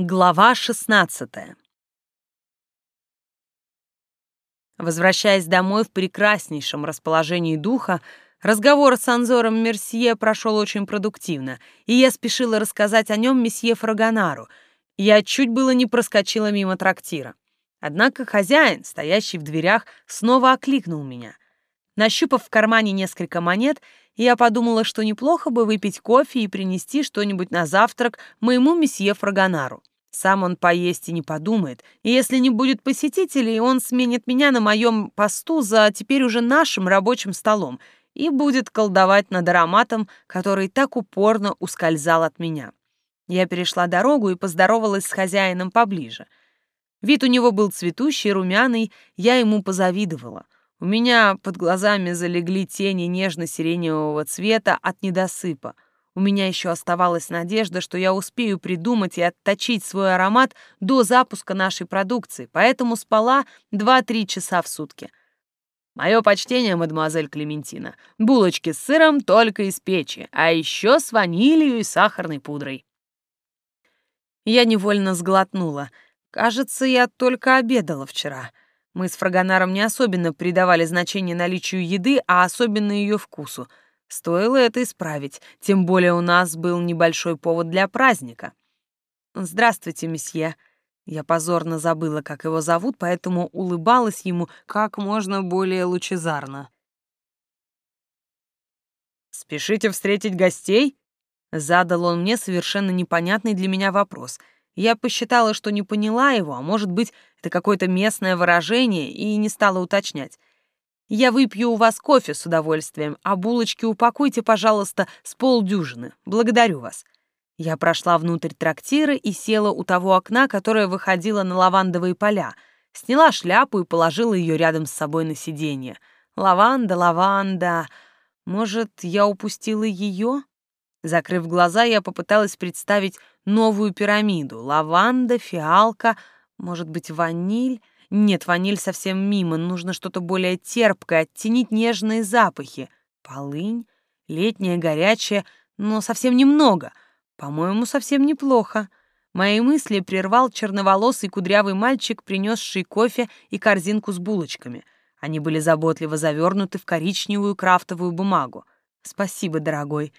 Глава 16 Возвращаясь домой в прекраснейшем расположении духа, разговор с Анзором Мерсье прошел очень продуктивно, и я спешила рассказать о нем месье Фрагонару. Я чуть было не проскочила мимо трактира. Однако хозяин, стоящий в дверях, снова окликнул меня. Нащупав в кармане несколько монет, я подумала, что неплохо бы выпить кофе и принести что-нибудь на завтрак моему месье Фрагонару. Сам он поесть и не подумает, и если не будет посетителей, он сменит меня на моем посту за теперь уже нашим рабочим столом и будет колдовать над ароматом, который так упорно ускользал от меня. Я перешла дорогу и поздоровалась с хозяином поближе. Вид у него был цветущий, румяный, я ему позавидовала — у меня под глазами залегли тени нежно-сиреневого цвета от недосыпа. У меня еще оставалась надежда, что я успею придумать и отточить свой аромат до запуска нашей продукции, поэтому спала 2-3 часа в сутки. Мое почтение, мадемуазель Клементина. Булочки с сыром только из печи, а еще с ванилью и сахарной пудрой. Я невольно сглотнула. Кажется, я только обедала вчера. Мы с Фрагонаром не особенно придавали значение наличию еды, а особенно ее вкусу. Стоило это исправить, тем более у нас был небольшой повод для праздника. «Здравствуйте, месье». Я позорно забыла, как его зовут, поэтому улыбалась ему как можно более лучезарно. «Спешите встретить гостей?» Задал он мне совершенно непонятный для меня вопрос — я посчитала, что не поняла его, а может быть, это какое-то местное выражение, и не стала уточнять. Я выпью у вас кофе с удовольствием, а булочки упакуйте, пожалуйста, с полдюжины. Благодарю вас. Я прошла внутрь трактира и села у того окна, которое выходило на лавандовые поля. Сняла шляпу и положила ее рядом с собой на сиденье. Лаванда, лаванда. Может, я упустила ее? Закрыв глаза, я попыталась представить новую пирамиду. Лаванда, фиалка, может быть, ваниль. Нет, ваниль совсем мимо, нужно что-то более терпкое, оттенить нежные запахи. Полынь, летняя, горячая, но совсем немного. По-моему, совсем неплохо. Мои мысли прервал черноволосый кудрявый мальчик, принесший кофе и корзинку с булочками. Они были заботливо завернуты в коричневую крафтовую бумагу. «Спасибо, дорогой»,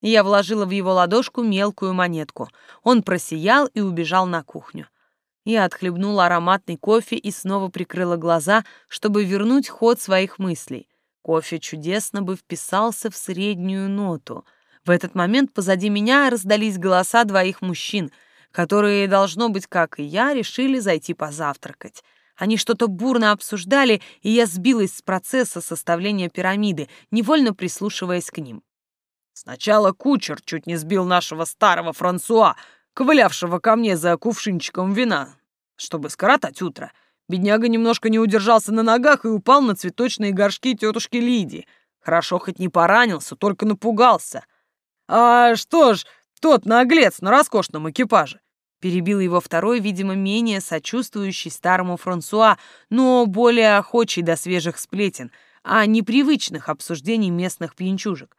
я вложила в его ладошку мелкую монетку. Он просиял и убежал на кухню. Я отхлебнула ароматный кофе и снова прикрыла глаза, чтобы вернуть ход своих мыслей. Кофе чудесно бы вписался в среднюю ноту. В этот момент позади меня раздались голоса двоих мужчин, которые, должно быть, как и я, решили зайти позавтракать. Они что-то бурно обсуждали, и я сбилась с процесса составления пирамиды, невольно прислушиваясь к ним. Сначала кучер чуть не сбил нашего старого Франсуа, ковылявшего ко мне за кувшинчиком вина, чтобы скоротать утро. Бедняга немножко не удержался на ногах и упал на цветочные горшки тетушки Лидии. Хорошо хоть не поранился, только напугался. «А что ж, тот наглец на роскошном экипаже!» Перебил его второй, видимо, менее сочувствующий старому Франсуа, но более охочий до свежих сплетен, а непривычных обсуждений местных пьянчужек.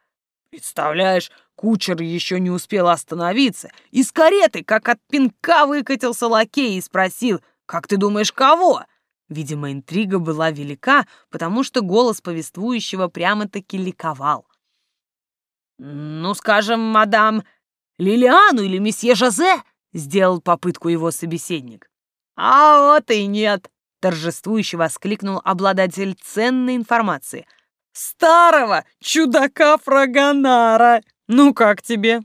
Представляешь, кучер еще не успел остановиться. Из кареты, как от пинка, выкатился лакей и спросил, «Как ты думаешь, кого?» Видимо, интрига была велика, потому что голос повествующего прямо-таки ликовал. «Ну, скажем, мадам, Лилиану или месье Жозе?» — сделал попытку его собеседник. «А вот и нет!» — торжествующе воскликнул обладатель ценной информации — Старого чудака Фрагонара. Ну как тебе?»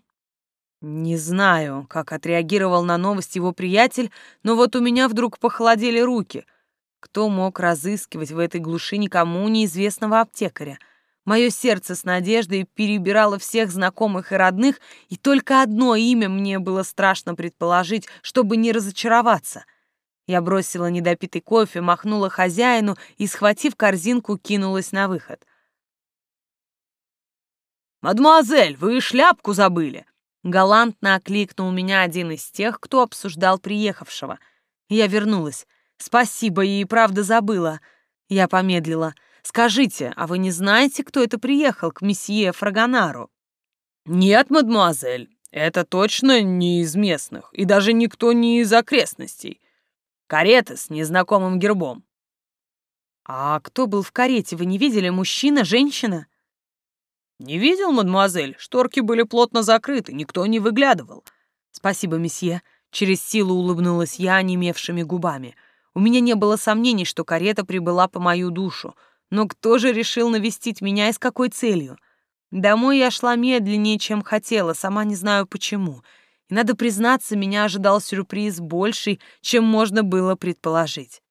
Не знаю, как отреагировал на новость его приятель, но вот у меня вдруг похолодели руки. Кто мог разыскивать в этой глуши никому неизвестного аптекаря? Мое сердце с надеждой перебирало всех знакомых и родных, и только одно имя мне было страшно предположить, чтобы не разочароваться. Я бросила недопитый кофе, махнула хозяину и, схватив корзинку, кинулась на выход — «Мадемуазель, вы шляпку забыли!» Галантно окликнул меня один из тех, кто обсуждал приехавшего. Я вернулась. «Спасибо, и правда забыла». Я помедлила. «Скажите, а вы не знаете, кто это приехал к месье Фрагонару?» «Нет, мадемуазель, Это точно не из местных, и даже никто не из окрестностей. Карета с незнакомым гербом. А кто был в карете, вы не видели? Мужчина, женщина? Не видел, мадемуазель. Шторки были плотно закрыты, никто не выглядывал. Спасибо, месье. Через силу улыбнулась я онемевшими губами. У меня не было сомнений, что карета прибыла по мою душу. Но кто же решил навестить меня и с какой целью? Домой я шла медленнее, чем хотела, сама не знаю почему. И, надо признаться, меня ожидал сюрприз больший, чем можно было предположить.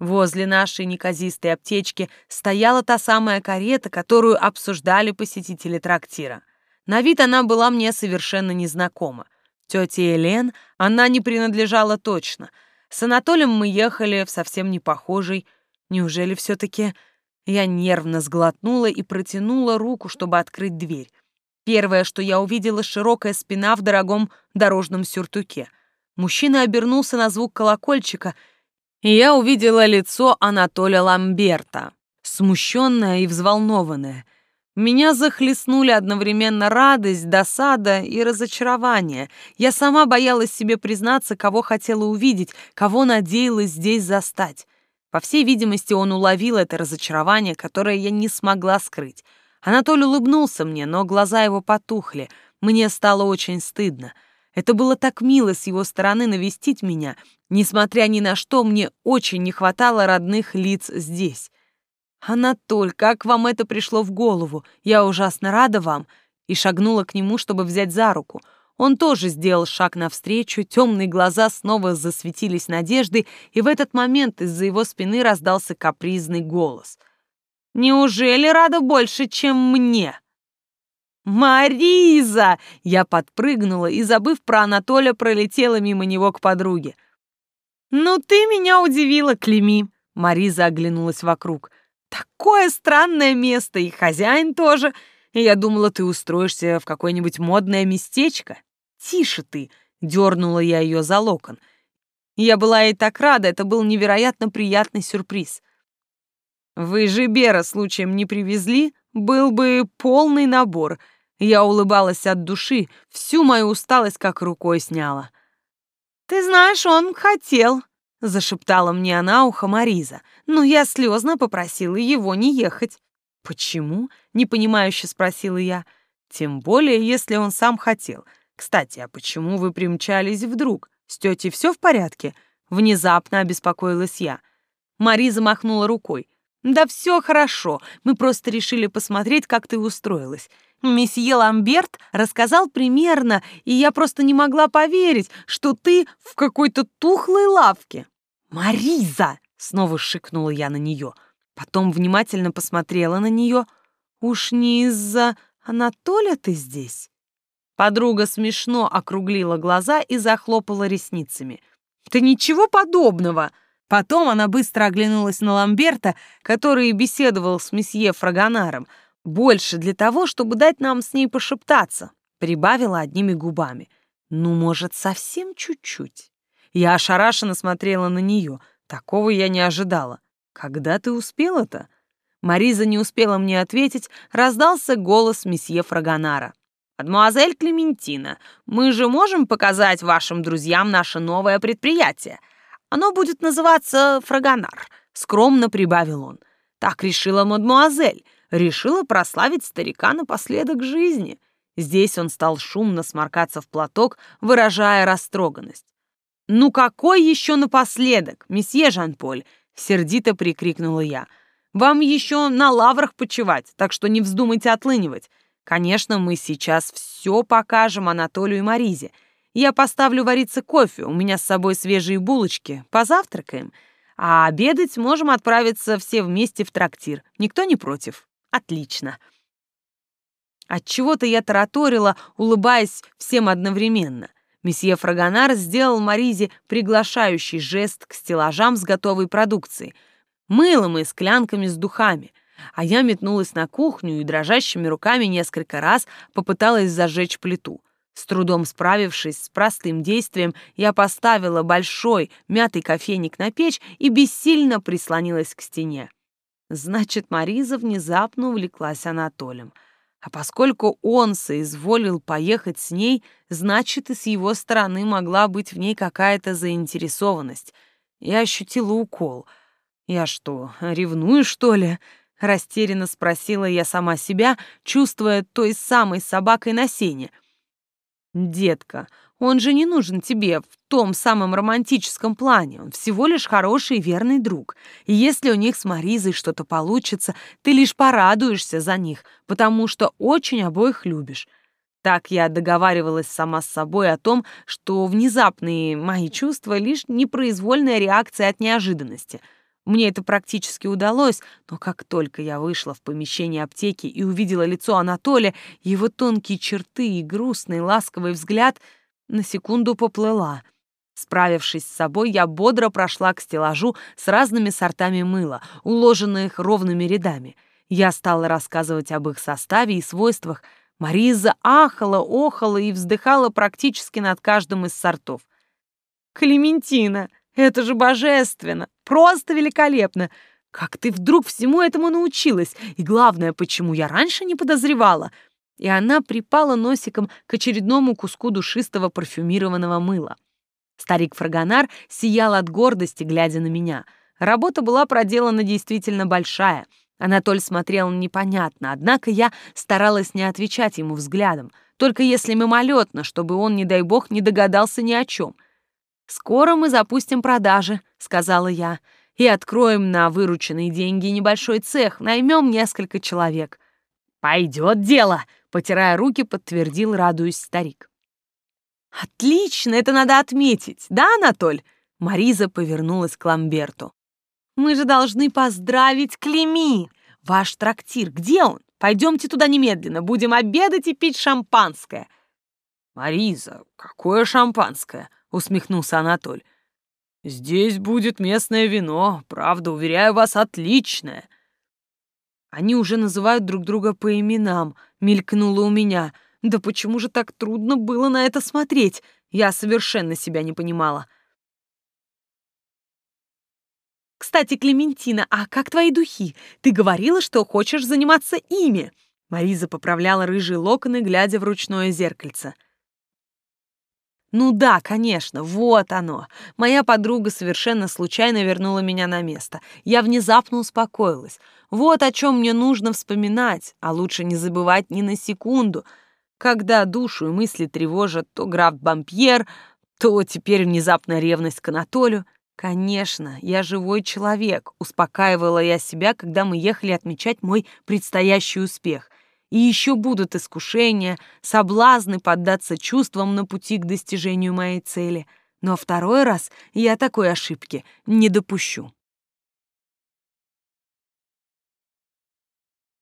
Возле нашей неказистой аптечки стояла та самая карета, которую обсуждали посетители трактира. На вид она была мне совершенно незнакома. Тете Элен она не принадлежала точно. С Анатолием мы ехали в совсем не похожей. Неужели все-таки я нервно сглотнула и протянула руку, чтобы открыть дверь. Первое, что я увидела, широкая спина в дорогом дорожном сюртуке. Мужчина обернулся на звук колокольчика, и я увидела лицо Анатолия Ламберта, смущенное и взволнованное. Меня захлестнули одновременно радость, досада и разочарование. Я сама боялась себе признаться, кого хотела увидеть, кого надеялась здесь застать. По всей видимости, он уловил это разочарование, которое я не смогла скрыть. Анатолий улыбнулся мне, но глаза его потухли. Мне стало очень стыдно. Это было так мило с его стороны навестить меня. Несмотря ни на что, мне очень не хватало родных лиц здесь. «Анатоль, как вам это пришло в голову? Я ужасно рада вам!» И шагнула к нему, чтобы взять за руку — он тоже сделал шаг навстречу, темные глаза снова засветились надеждой, и в этот момент из-за его спины раздался капризный голос. «Неужели рада больше, чем мне?» «Мариза!» Я подпрыгнула и, забыв про Анатолия, пролетела мимо него к подруге. «Ну ты меня удивила, Клеми!» Мариза оглянулась вокруг. «Такое странное место, и хозяин тоже. Я думала, ты устроишься в какое-нибудь модное местечко». «Тише ты!» — дернула я ее за локон. Я была ей так рада, это был невероятно приятный сюрприз. «Вы же Бера случаем не привезли? Был бы полный набор». Я улыбалась от души, всю мою усталость как рукой сняла. «Ты знаешь, он хотел», — зашептала мне на ухо Мариза, но я слезно попросила его не ехать. «Почему?» — непонимающе спросила я. «Тем более, если он сам хотел. Кстати, а почему вы примчались вдруг? С тетей все в порядке? Внезапно обеспокоилась я. Мариза махнула рукой. Да все хорошо, мы просто решили посмотреть, как ты устроилась. Месье Ламберт рассказал примерно, и я просто не могла поверить, что ты в какой-то тухлой лавке. «Мариза!» — снова шикнула я на нее. Потом внимательно посмотрела на нее. «Уж не из-за Анатолия ты здесь?» Подруга смешно округлила глаза и захлопала ресницами. «Да ничего подобного!» Потом она быстро оглянулась на Ламберта, который беседовал с месье Фрагонаром, больше для того, чтобы дать нам с ней пошептаться, прибавила одними губами. «Ну, может, совсем чуть-чуть?» Я ошарашенно смотрела на нее. Такого я не ожидала. «Когда ты успела-то?» Мариза не успела мне ответить, раздался голос месье Фрагонара. «Мадемуазель Клементина, мы же можем показать вашим друзьям наше новое предприятие. Оно будет называться «Фрагонар», — скромно прибавил он. Так решила мадемуазель, решила прославить старика напоследок жизни. Здесь он стал шумно сморкаться в платок, выражая растроганность. «Ну какой еще напоследок, месье Жан-Поль?» — сердито прикрикнула я. «Вам еще на лаврах почивать, так что не вздумайте отлынивать. Конечно, мы сейчас все покажем Анатолию и Маризе. Я поставлю вариться кофе, у меня с собой свежие булочки, позавтракаем. А обедать можем отправиться все вместе в трактир. Никто не против. Отлично. Отчего-то я тараторила, улыбаясь всем одновременно. Месье Фрагонар сделал Маризе приглашающий жест к стеллажам с готовой продукцией, мылом и склянками с духами а я метнулась на кухню и дрожащими руками несколько раз попыталась зажечь плиту. С трудом справившись с простым действием, я поставила большой мятый кофейник на печь и бессильно прислонилась к стене. Значит, Мариза внезапно увлеклась Анатолием. А поскольку он соизволил поехать с ней, значит, и с его стороны могла быть в ней какая-то заинтересованность. Я ощутила укол. «Я что, ревную, что ли?» — растерянно спросила я сама себя, чувствуя той самой собакой на сене. «Детка, он же не нужен тебе в том самом романтическом плане. Он всего лишь хороший и верный друг. И если у них с Маризой что-то получится, ты лишь порадуешься за них, потому что очень обоих любишь. Так я договаривалась сама с собой о том, что внезапные мои чувства — лишь непроизвольная реакция от неожиданности. Мне это практически удалось, но как только я вышла в помещение аптеки и увидела лицо Анатолия, его тонкие черты и грустный ласковый взгляд — на секунду поплыла. Справившись с собой, я бодро прошла к стеллажу с разными сортами мыла, уложенных ровными рядами. Я стала рассказывать об их составе и свойствах. Мариза ахала, охала и вздыхала практически над каждым из сортов. «Клементина, это же божественно! Просто великолепно! Как ты вдруг всему этому научилась? И главное, почему я раньше не подозревала?» и она припала носиком к очередному куску душистого парфюмированного мыла. Старик Фрагонар сиял от гордости, глядя на меня. Работа была проделана действительно большая. Анатоль смотрел непонятно, однако я старалась не отвечать ему взглядом, только если мимолетно, чтобы он, не дай бог, не догадался ни о чем. «Скоро мы запустим продажи», — сказала я, «и откроем на вырученные деньги небольшой цех, наймем несколько человек». «Пойдет дело», Потирая руки, подтвердил, радуясь старик. «Отлично, это надо отметить, да, Анатоль?» Мариза повернулась к Ламберту. «Мы же должны поздравить Клеми! Ваш трактир, где он? Пойдемте туда немедленно, будем обедать и пить шампанское!» «Мариза, какое шампанское?» — усмехнулся Анатоль. «Здесь будет местное вино, правда, уверяю вас, отличное!» Они уже называют друг друга по именам, мелькнуло у меня. Да почему же так трудно было на это смотреть? Я совершенно себя не понимала. «Кстати, Клементина, а как твои духи? Ты говорила, что хочешь заниматься ими?» Мариза поправляла рыжие локоны, глядя в ручное зеркальце. Ну да, конечно, вот оно. Моя подруга совершенно случайно вернула меня на место. Я внезапно успокоилась. Вот о чем мне нужно вспоминать, а лучше не забывать ни на секунду. Когда душу и мысли тревожат то граф Бампьер, то теперь внезапная ревность к Анатолию. Конечно, я живой человек, успокаивала я себя, когда мы ехали отмечать мой предстоящий успех — и еще будут искушения, соблазны поддаться чувствам на пути к достижению моей цели. Но второй раз я такой ошибки не допущу.